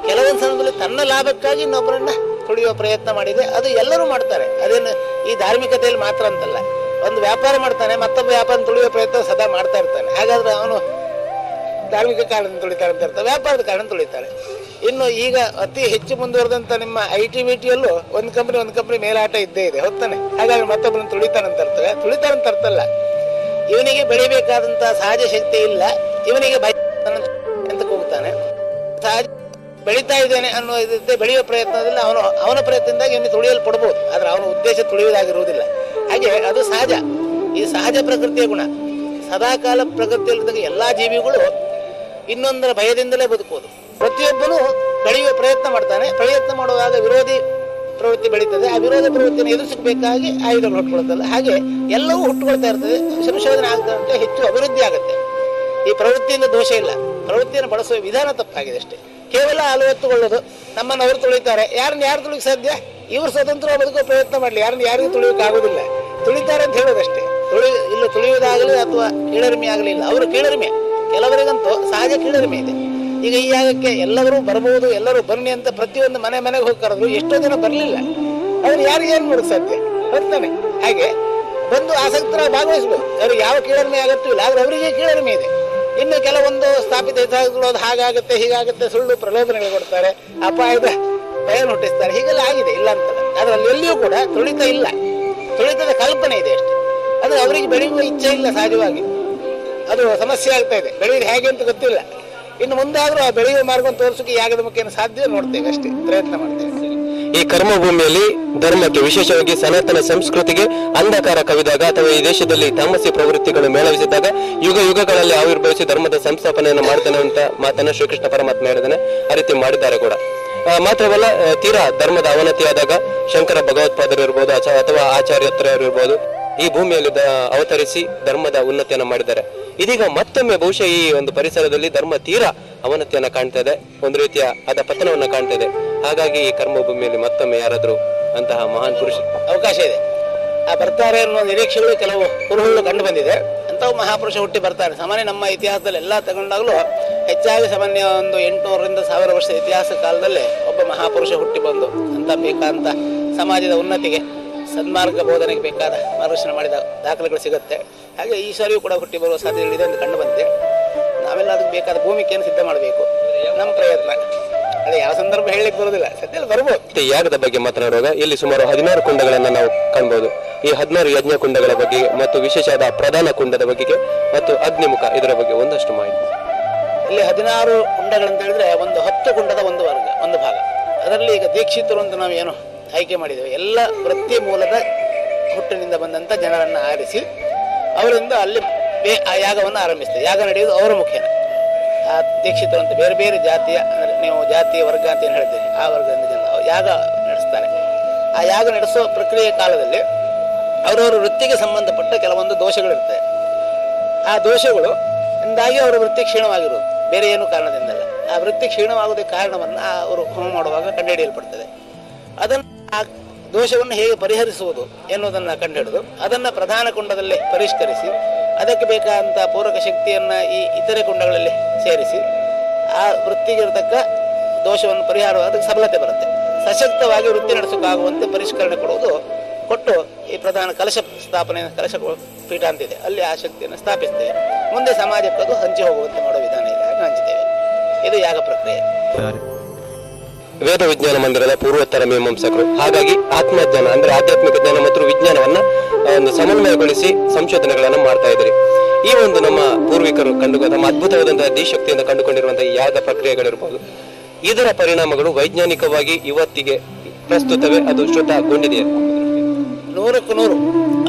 Speaker 1: ಕೆಲವೊಂದು ಸಂದರ್ಭದಲ್ಲಿ ತನ್ನ ಲಾಭಕ್ಕಾಗಿ ಇನ್ನೊಬ್ಬರನ್ನ ತುಳಿಯುವ ಪ್ರಯತ್ನ ಮಾಡಿದೆ. ಅದು ಎಲ್ಲರೂ ಮಾಡ್ತಾರೆ. ಅದೇನು ಈ ಧಾರ್ಮಿಕತೆಯಲ್ಲಿ ಮಾತ್ರ ಅಂತಲ್ಲ. ಒಂದು ವ್ಯಾಪಾರ ಮಾಡ್ತಾನೆ ಮತ್ತೊಬ್ಬ ವ್ಯಾಪಾರ ತುಳಿಯುವ ಪ್ರಯತ್ನ ಸದಾ ಮಾಡ್ತಾ ಇರ್ತಾನೆ. ಹಾಗಾದ್ರೆ ಅವನು ಧಾರ್ಮಿಕ ಕಾರಣ ತುಳಿತಾನೆ ಅಂತ ಇರ್ತಾನೆ ವ್ಯಾಪಾರದ ಕಾರಣ ತುಳಿತಾನೆ ಇನ್ನು ಈಗ ಅತಿ ಹೆಚ್ಚು ಮುಂದುವರೆದಂತ ನಿಮ್ಮ ಐ ಟಿ ಬಿ ಟಿಯಲ್ಲೂ ಒಂದು ಕಂಪನಿ ಒಂದು ಕಂಪನಿ ಮೇಲಾಟ ಇದ್ದೇ ಇದೆ. ಹೋಗ್ತಾನೆ. ಹಾಗಾಗಿ ಮತ್ತೊಬ್ಬನ ತುಳಿತಾನಂತ ಇರ್ತವೆ ತುಳಿತಾನಂತ ಅರ್ಥಲ್ಲ ಇವನಿಗೆ ಬೆಳಿಬೇಕಾದಂತ ಸಹಜ ಶಕ್ತಿ ಇಲ್ಲ. ಇವನಿಗೆ ಅಂತ ಕೂಗ್ತಾನೆ. ಸಹಜ ಬೆಳೀತಾ ಇದ್ದೇನೆ ಅನ್ನೋ ಬೆಳೆಯುವ ಪ್ರಯತ್ನದಲ್ಲಿ ಅವನು ಅವನ ಪ್ರಯತ್ನದಿಂದಾಗಿ ಇವನು ತುಳಿಯಲ್ಪಡ್ಬೋದು. ಆದ್ರೆ ಅವನ ಉದ್ದೇಶ ತುಳಿಯುವುದಾಗಿರುವುದಿಲ್ಲ. ಹಾಗೆ ಅದು ಸಹಜ. ಈ ಸಹಜ ಪ್ರಕೃತಿಯ ಗುಣ. ಸದಾಕಾಲ ಪ್ರಕೃತಿಯಲ್ಲಿದ್ದಾಗ ಎಲ್ಲಾ ಜೀವಿಗಳು ಇನ್ನೊಂದರ ಭಯದಿಂದಲೇ ಬದುಕೋದು ಪ್ರತಿಯೊಬ್ಬನು ಬೆಳೆಯುವ ಪ್ರಯತ್ನ ಮಾಡ್ತಾನೆ. ಪ್ರಯತ್ನ ಮಾಡುವಾಗ ವಿರೋಧಿ ಪ್ರವೃತ್ತಿ ಬೆಳೀತದೆ. ಆ ವಿರೋಧ ಪ್ರವೃತ್ತಿಯನ್ನು ಎದುರಿಸಬೇಕಾಗಿ ಆಯುಧಗಳು ಹುಟ್ಟುಕೊಳ್ತಲ್ಲ ಹಾಗೆ ಎಲ್ಲವೂ ಹುಟ್ಟುಕೊಳ್ತಾ ಇರ್ತದೆ. ಸಂಶೋಧನೆ ಆಗ್ತಾ ಹೆಚ್ಚು ಅಭಿವೃದ್ಧಿ ಆಗುತ್ತೆ. ಈ ಪ್ರವೃತ್ತಿಯಿಂದ ದೋಷ ಇಲ್ಲ. ಪ್ರವೃತ್ತಿಯನ್ನು ಬಳಸುವ ವಿಧಾನ ತಪ್ಪಾಗಿದೆ ಅಷ್ಟೇ. ಕೇವಲ ಅಲವತ್ತುಕೊಳ್ಳೋದು ನಮ್ಮನ್ನು ಅವರು ತುಳಿತಾರೆ. ಯಾರನ್ನ ಯಾರು ತುಳಿಕ್ ಸಾಧ್ಯ? ಇವರು ಸ್ವತಂತ್ರ ಬದುಕೋ ಪ್ರಯತ್ನ ಮಾಡಲಿ. ಯಾರನ್ನ ಯಾರಿಗೂ ತುಳಿಯೋಕೆ ಆಗುದಿಲ್ಲ ತುಳಿತಾರೆ ಅಂತ ಹೇಳೋದಷ್ಟೇ. ತುಳಿ ಇಲ್ಲ ತುಳಿಯುವುದಾಗಲಿ ಅಥವಾ ಕೀಳರಿಮೆ ಆಗಲಿ ಇಲ್ಲ ಅವರು ಕೀಳರಿಮೆ. ಕೆಲವರಿಗಂತೂ ಸಹಜ ಕೀಳರಿಮೆ ಇದೆ. ಈಗ ಈ ಯಾಗಕ್ಕೆ ಎಲ್ಲರೂ ಬರಬಹುದು ಎಲ್ಲರೂ ಬನ್ನಿ ಅಂತ ಪ್ರತಿಯೊಂದು ಮನೆ ಮನೆಗೆ ಹೋಗಿ ಕರೆದ್ರು ಎಷ್ಟೋ ಜನ ಬರಲಿಲ್ಲ. ಅವ್ರು ಯಾರಿಗೆ ಏನು ಮಾಡೋದು ಸಾಧ್ಯ? ಬರ್ತಾನೆ. ಹಾಗೆ ಬಂದು ಆಸಕ್ತರ ಭಾಗವಹಿಸಬಹುದು ಅವ್ರಿಗೆ ಯಾವ ಕೀಳರಿಮೆ ಆಗತ್ತೂ ಇಲ್ಲ. ಆದ್ರೆ ಅವರಿಗೆ ಕೀಳರಿಮೆ ಇದೆ. ಇನ್ನು ಕೆಲವೊಂದು ಸ್ಥಾಪಿತ ಹಿತಾಸಕ್ತಿಗಳು ಅದು ಹಾಗಾಗುತ್ತೆ, ಹೀಗಾಗುತ್ತೆ, ಸುಳ್ಳು ಪ್ರಲೋಭನೆಗಳು ಕೊಡ್ತಾರೆ, ಅಪಾಯದ ಭಯ ಹುಟ್ಟಿಸ್ತಾರೆ ಹೀಗೆಲ್ಲ ಆಗಿದೆ, ಇಲ್ಲ ಅಂತ ಅದರಲ್ಲಿ ಎಲ್ಲಿಯೂ ಕೂಡ ತುಳಿತ ಇಲ್ಲ. ತುಳಿತದ ಕಲ್ಪನೆ ಇದೆ ಅಷ್ಟೇ. ಅಂದ್ರೆ ಅವರಿಗೆ ಬೆಳೆಯುವ ಇಚ್ಛೆ ಇಲ್ಲ ಸಹಜವಾಗಿ ಅದು ಸಮಸ್ಯೆ ಆಗ್ತಾ ಇದೆ. ಬೆಳೆಯುವುದು ಹೇಗೆ ಅಂತ ಗೊತ್ತಿಲ್ಲ. ಇನ್ನು ಮುಂದಾದ್ರೂ ಆ ಬೆಳೆಯುವ ಮಾರ್ಗವನ್ನು ತೋರಿಸೋಕೆ ಯಾಗದ ಮುಖೇನ ಸಾಧ್ಯ ನೋಡ್ತೇವೆ ಅಷ್ಟೇ. ಪ್ರಯತ್ನ ಮಾಡ್ತೇವೆ.
Speaker 3: ಈ ಕರ್ಮಭೂಮಿಯಲ್ಲಿ ಧರ್ಮಕ್ಕೆ ವಿಶೇಷವಾಗಿ ಸನಾತನ ಸಂಸ್ಕೃತಿಗೆ ಅಂಧಕಾರ ಕವಿದಾಗ ಅಥವಾ ಈ ದೇಶದಲ್ಲಿ ತಾಮಸಿ ಪ್ರವೃತ್ತಿಗಳು ಮೇಳವಿಸಿದಾಗ ಯುಗ ಯುಗಗಳಲ್ಲಿ ಆವಿರ್ಭವಿಸಿ ಧರ್ಮದ ಸಂಸ್ಥಾಪನೆಯನ್ನು ಮಾಡ್ತಾನೆ ಅಂತ ಮಾತನ್ನ ಶ್ರೀಕೃಷ್ಣ ಪರಮಾತ್ಮ ಹೇಳಿದಾನೆ ಆ ರೀತಿ ಮಾಡಿದ್ದಾರೆ ಕೂಡ. ಮಾತ್ರವಲ್ಲ ತೀರಾ ಧರ್ಮದ ಅವನತಿಯಾದಾಗ ಶಂಕರ ಭಗವತ್ಪಾದರು ಇರ್ಬೋದು, ಅಥವಾ ಆಚಾರ್ಯತ್ರರು ಇರ್ಬೋದು, ಈ ಭೂಮಿಯಲ್ಲಿ ಅವತರಿಸಿ ಧರ್ಮದ ಉನ್ನತಿಯನ್ನು ಮಾಡಿದ್ದಾರೆ. ಇದೀಗ ಮತ್ತೊಮ್ಮೆ ಬಹುಶಃ ಈ ಒಂದು ಪರಿಸರದಲ್ಲಿ ಧರ್ಮ ತೀರಾ ಅವನತಿಯನ್ನ ಕಾಣ್ತಾ ಇದೆ, ಒಂದು ರೀತಿಯ ಅದ ಪತನವನ್ನ ಕಾಣ್ತಾ ಇದೆ. ಹಾಗಾಗಿ ಈ ಕರ್ಮಭೂಮಿಯಲ್ಲಿ ಮತ್ತೊಮ್ಮೆ ಯಾರಾದ್ರೂ ಅಂತಹ ಮಹಾನ್ ಪುರುಷ
Speaker 1: ಅವಕಾಶ ಇದೆ. ಆ ಬರ್ತಾರೆ ಅನ್ನೋ ನಿರೀಕ್ಷೆಗಳು ಕೆಲವು ಕುರುಹುಗಳು ಕಂಡು ಬಂದಿದೆ. ಅಂಥವು ಮಹಾಪುರುಷ ಹುಟ್ಟಿ ಬರ್ತಾರೆ. ಸಾಮಾನ್ಯ ನಮ್ಮ ಇತಿಹಾಸದಲ್ಲಿ ಎಲ್ಲ ತಗೊಂಡಾಗಲೂ ಹೆಚ್ಚಾಗಿ ಸಾಮಾನ್ಯ ಒಂದು ಎಂಟುನೂರರಿಂದ ಸಾವಿರ ವರ್ಷದ ಇತಿಹಾಸ ಕಾಲದಲ್ಲಿ ಒಬ್ಬ ಮಹಾಪುರುಷ ಹುಟ್ಟಿ ಬಂದು ಅಂತ ಬೇಕಾಂತ ಸಮಾಜದ ಉನ್ನತಿಗೆ ಸನ್ಮಾರ್ಗ ಬೋಧನೆಗೆ ಬೇಕಾದ ಮಾರ್ಗದರ್ಶನ ಮಾಡಿದ ದಾಖಲೆಗಳು ಸಿಗುತ್ತೆ. ಹಾಗೆ ಈ ಸಾರಿಯೂ ಕೂಡ ಹುಟ್ಟಿ ಬರುವ ಸಾಧ್ಯತೆಗಳಿದೆ ಎಂದು ಕಂಡು ಬಂದಿದೆ. ನಾವೆಲ್ಲ ಅದಕ್ಕೆ ಬೇಕಾದ ಭೂಮಿಕೆಯನ್ನು ಸಿದ್ಧ ಮಾಡಬೇಕು. ನಮ್ಮ ಪ್ರಯತ್ನ. ಅದೇ ಯಾವ ಸಂದರ್ಭ ಹೇಳಲಿಕ್ಕೆ ಬರೋದಿಲ್ಲ ಸದ್ಯ ಬರ್ಬೋದು.
Speaker 3: ಯಾಗದ ಬಗ್ಗೆ ಮಾತನಾಡುವಾಗ ಇಲ್ಲಿ ಸುಮಾರು ಹದಿನಾರು ಕುಂಡಗಳನ್ನು ನಾವು ಕಾಣಬಹುದು ಈ ಹದಿನಾರು ಯಜ್ಞ ಕುಂಡಗಳ ಬಗ್ಗೆ ಮತ್ತು ವಿಶೇಷವಾದ ಪ್ರಧಾನ ಕುಂಡದ ಬಗ್ಗೆ ಮತ್ತು ಅಗ್ನಿಮುಖ ಇದರ ಬಗ್ಗೆ ಒಂದಷ್ಟು ಮಾಹಿತಿ.
Speaker 1: ಇಲ್ಲಿ ಹದಿನಾರು ಕುಂಡಗಳಂತ ಹೇಳಿದ್ರೆ ಒಂದು ಹತ್ತು ಕುಂಡದ ಒಂದು ವರ್ಗ ಒಂದು ಭಾಗ. ಅದರಲ್ಲಿ ಈಗ ದೀಕ್ಷಿತರು ಅಂತ ನಾವು ಏನು ಆಯ್ಕೆ ಮಾಡಿದ್ದೇವೆ. ಎಲ್ಲ ವೃತ್ತಿ ಮೂಲದ ಹುಟ್ಟಿನಿಂದ ಬಂದಂಥ ಜನರನ್ನು ಆರಿಸಿ ಅವರಿಂದ ಅಲ್ಲಿ ಆ ಯಾಗವನ್ನು ಆರಂಭಿಸಿದೆ ಯಾಗ ನಡೆಯುವುದು ಅವರ ಮುಖೇನ. ದೀಕ್ಷಿತರು ಅಂತ ಬೇರೆ ಬೇರೆ ಜಾತಿಯ, ಅಂದರೆ ನೀವು ಜಾತಿಯ ವರ್ಗ ಅಂತ ಏನು ಹೇಳ್ತೀರಿ ಆ ವರ್ಗದಿಂದ ಜನ ಯಾಗ ನಡೆಸ್ತಾರೆ. ಆ ಯಾಗ ನಡೆಸುವ ಪ್ರಕ್ರಿಯೆ ಕಾಲದಲ್ಲಿ ಅವರವರ ವೃತ್ತಿಗೆ ಸಂಬಂಧಪಟ್ಟ ಕೆಲವೊಂದು ದೋಷಗಳಿರ್ತವೆ ಆ ದೋಷಗಳು ಅಂದಾಗಿ ಅವರ ವೃತ್ತಿ ಕ್ಷೀಣವಾಗಿರುವುದು ಬೇರೆ ಏನು ಕಾರಣದಿಂದಲ್ಲ. ಆ ವೃತ್ತಿ ಕ್ಷೀಣವಾಗುವುದಕ್ಕೆ ಕಾರಣವನ್ನು ಅವರು ಹೋಮ ಮಾಡುವಾಗ ಕಂಡುಹಿಡಿಯಲ್ಪಡ್ತದೆ. ಅದನ್ನು ಆ ದೋಷವನ್ನು ಹೇಗೆ ಪರಿಹರಿಸುವುದು ಎನ್ನುವುದನ್ನು ಕಂಡುಹಿಡಿದು ಅದನ್ನು ಪ್ರಧಾನ ಕುಂಡದಲ್ಲಿ ಪರಿಷ್ಕರಿಸಿ ಅದಕ್ಕೆ ಬೇಕಾದಂಥ ಪೂರಕ ಶಕ್ತಿಯನ್ನು ಈ ಇತರೆ ಕುಂಡಗಳಲ್ಲಿ ಸೇರಿಸಿ ಆ ವೃತ್ತಿಗಿರತಕ್ಕ ದೋಷವನ್ನು ಪರಿಹಾರ ಅದಕ್ಕೆ ಸಬಲತೆ ಬರುತ್ತೆ. ಸಶಕ್ತವಾಗಿ ವೃತ್ತಿ ನಡೆಸೋಕ್ಕಾಗುವಂತೆ ಪರಿಷ್ಕರಣೆ ಕೊಡುವುದು ಕೊಟ್ಟು ಈ ಪ್ರಧಾನ ಕಲಶ ಸ್ಥಾಪನೆ ಕಲಶ ಪೀಠ ಅಂತಿದೆ. ಅಲ್ಲಿ ಆ ಶಕ್ತಿಯನ್ನು ಸ್ಥಾಪಿಸ್ತೇವೆ ಮುಂದೆ ಸಮಾಜಕ್ಕೆ ಅದು ಹಂಚಿ ಹೋಗುವಂತೆ ಮಾಡೋ ವಿಧಾನ ಇದೆ. ಹಾಗೆ ಇದು ಯಾಗ ಪ್ರಕ್ರಿಯೆ.
Speaker 3: ವೇದ ವಿಜ್ಞಾನ ಮಂದಿರದ ಪೂರ್ವೋತ್ತರ ಮೀಮಾಂಸಕರು. ಹಾಗಾಗಿ ಆತ್ಮಜ್ಞಾನ ಅಂದ್ರೆ ಆಧ್ಯಾತ್ಮಿಕ ಜ್ಞಾನ ಮತ್ತು ವಿಜ್ಞಾನವನ್ನ ಒಂದು ಸಮನ್ವಯಗೊಳಿಸಿ ಸಂಶೋಧನೆಗಳನ್ನು ಮಾಡ್ತಾ ಇದ್ರಿ ಈ ಒಂದು ನಮ್ಮ ಪೂರ್ವಿಕರು ಕಂಡು ನಮ್ಮ ಅದ್ಭುತವಾದಂತಹ ಶಕ್ತಿಯಿಂದ ಕಂಡುಕೊಂಡಿರುವಂತಹ ಯಾವ್ದ ಯಾಗ ಪ್ರಕ್ರಿಯೆಗಳಿರ್ಬೋದು, ಇದರ ಪರಿಣಾಮಗಳು ವೈಜ್ಞಾನಿಕವಾಗಿ ಇವತ್ತಿಗೆ ಪ್ರಸ್ತುತವೇ ಅದು ಶುದ್ಧಗೊಂಡಿದೆ
Speaker 1: ನೂರಕ್ಕೂ ನೂರು.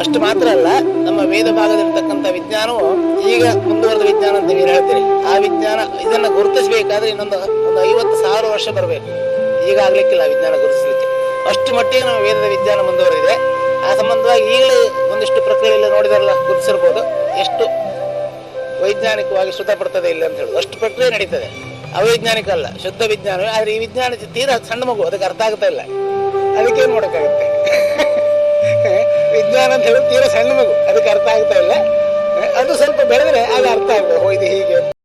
Speaker 1: ಅಷ್ಟು ಮಾತ್ರ ಅಲ್ಲ, ನಮ್ಮ ವೇದ ಭಾಗದಲ್ಲಿರ್ತಕ್ಕಂಥ ವಿಜ್ಞಾನವು ಈಗ ಮುಂದುವರೆದ ವಿಜ್ಞಾನ ಅಂತ ನೀವು ಹೇಳ್ತೀರಿ. ಆ ವಿಜ್ಞಾನ ಇದನ್ನ ಗುರುತಿಸಬೇಕಾದ್ರೆ ಇನ್ನೊಂದು ಒಂದು ಐವತ್ತು ಸಾವಿರ ವರ್ಷ ಬರಬೇಕು. ಈಗ ಆಗ್ಲಿಕ್ಕಿಲ್ಲ ವಿಜ್ಞಾನ ಗುರುತಿಸಲಿಕ್ಕೆ. ಅಷ್ಟು ಮಟ್ಟಿಗೆ ನಮ್ಮ ವೇದದ ವಿಜ್ಞಾನ ಮುಂದುವರೆದಿದೆ. ಆ ಸಂಬಂಧವಾಗಿ ಈಗಲೇ ಒಂದಿಷ್ಟು ಪ್ರಕ್ರಿಯೆಯಲ್ಲಿ ನೋಡಿದಾರಲ್ಲ, ಗುರುತಿಸಿರ್ಬೋದು. ಎಷ್ಟು ವೈಜ್ಞಾನಿಕವಾಗಿ ಶುದ್ಧ ಪಡ್ತದೆ ಇಲ್ಲ ಅಂತ ಹೇಳುದು. ಅಷ್ಟು ಪ್ರಕ್ರಿಯೆ ನಡೀತದೆ. ಅವೈಜ್ಞಾನಿಕ ಅಲ್ಲ, ಶುದ್ಧ ವಿಜ್ಞಾನ. ಆದರೆ ಈ ವಿಜ್ಞಾನ ತೀರಾ ಸಣ್ಣ ಮಗು, ಅದಕ್ಕೆ ಅರ್ಥ ಆಗ್ತಾ ಇಲ್ಲ. ಅದಕ್ಕೆ ಏನ್ ಮಾಡೋಕ್ಕಾಗುತ್ತೆ? ವಿಜ್ಞಾನ ಅಂತ ಹೇಳಿ ತೀರಾ ಸಣ್ಣ ಮಗು, ಅದಕ್ಕೆ ಅರ್ಥ ಆಗ್ತಾ ಇಲ್ಲ. ಅದು ಸ್ವಲ್ಪ ಬೆಳೆದ್ರೆ ಆಗ ಅರ್ಥ ಆಗ್ಬೋದು ಇದು ಹೀಗೆ.